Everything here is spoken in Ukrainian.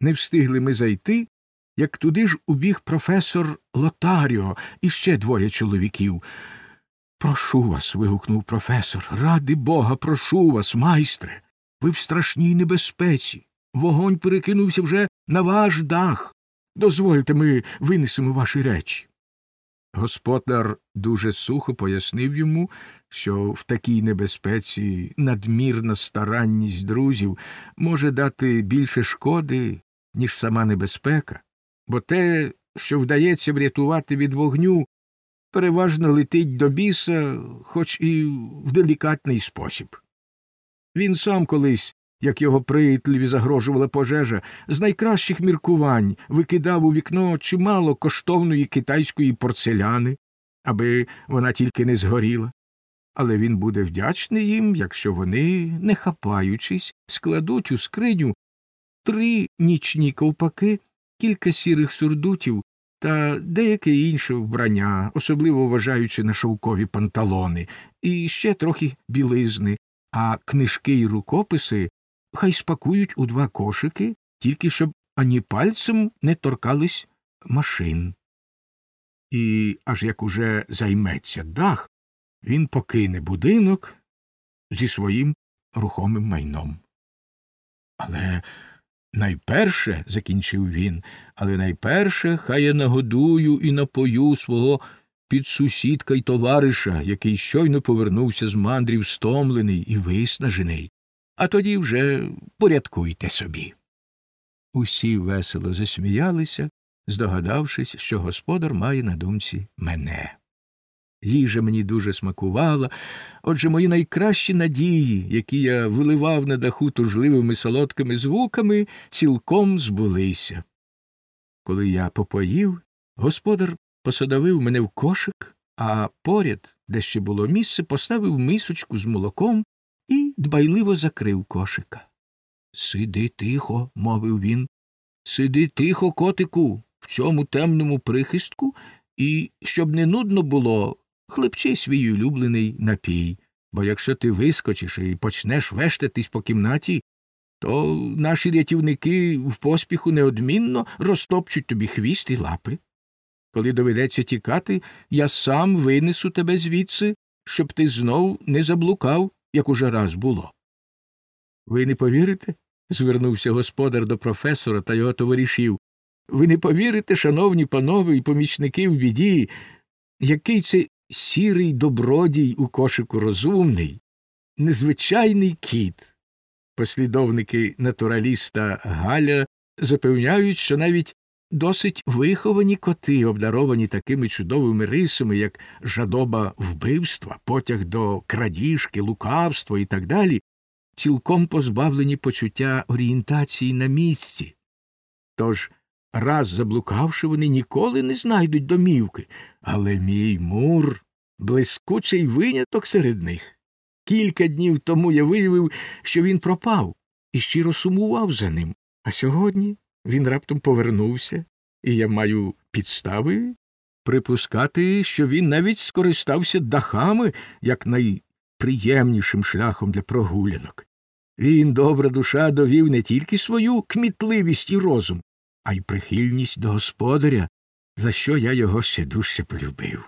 Не встигли ми зайти, як туди ж убіг професор Лотаріо і ще двоє чоловіків. Прошу вас. вигукнув професор. Ради бога, прошу вас, майстре. Ви в страшній небезпеці. Вогонь перекинувся вже на ваш дах. Дозвольте, ми винесемо ваші речі. Господар дуже сухо пояснив йому, що в такій небезпеці надмірна старанність друзів може дати більше шкоди, ніж сама небезпека, бо те, що вдається врятувати від вогню, переважно летить до біса, хоч і в делікатний спосіб. Він сам колись, як його приятелеві загрожувала пожежа, з найкращих міркувань викидав у вікно чимало коштовної китайської порцеляни, аби вона тільки не згоріла. Але він буде вдячний їм, якщо вони, не хапаючись, складуть у скриню три нічні ковпаки, кілька сірих сурдутів та деяке інше вбрання, особливо вважаючи на шовкові панталони, і ще трохи білизни, а книжки й рукописи хай спакують у два кошики, тільки щоб ані пальцем не торкались машин. І аж як уже займеться дах, він покине будинок зі своїм рухомим майном. Але найперше, закінчив він, але найперше хай я нагодую і напою свого підсусідка й товариша, який щойно повернувся з мандрів стомлений і виснажений, а тоді вже порядкуйте собі. Усі весело засміялися, здогадавшись, що господар має на думці мене. Їжа мені дуже смакувала, отже мої найкращі надії, які я виливав на даху тужливими солодкими звуками, цілком збулися. Коли я попоїв, господар посадовив мене в кошик, а поряд, де ще було місце, поставив мисочку з молоком і дбайливо закрив кошика. Сиди тихо, мовив він. Сиди тихо, котику, в цьому темному прихистку, і, щоб не нудно було, хлебчи свій улюблений напій, бо якщо ти вискочиш і почнеш вештатись по кімнаті, то наші рятівники в поспіху неодмінно розтопчуть тобі хвіст і лапи. Коли доведеться тікати, я сам винесу тебе звідси, щоб ти знов не заблукав, як уже раз було. Ви не повірите? звернувся господар до професора та його товаришів. Ви не повірите, шановні панове і помічники в біді, який це сірий добродій у кошику розумний, незвичайний кіт. Послідовники натураліста Галя запевняють, що навіть досить виховані коти, обдаровані такими чудовими рисами, як жадоба вбивства, потяг до крадіжки, лукавства і так далі, цілком позбавлені почуття орієнтації на місці. Тож, раз заблукавши, вони ніколи не знайдуть домівки, але мій мур блискучий виняток серед них. Кілька днів тому я виявив, що він пропав, і щиро сумував за ним, а сьогодні він раптом повернувся, і я маю підстави припускати, що він навіть скористався дахами як найприємнішим шляхом для прогулянок. Він, добра душа, довів не тільки свою кмітливість і розум, а й прихильність до господаря, за що я його ще дужче полюбив.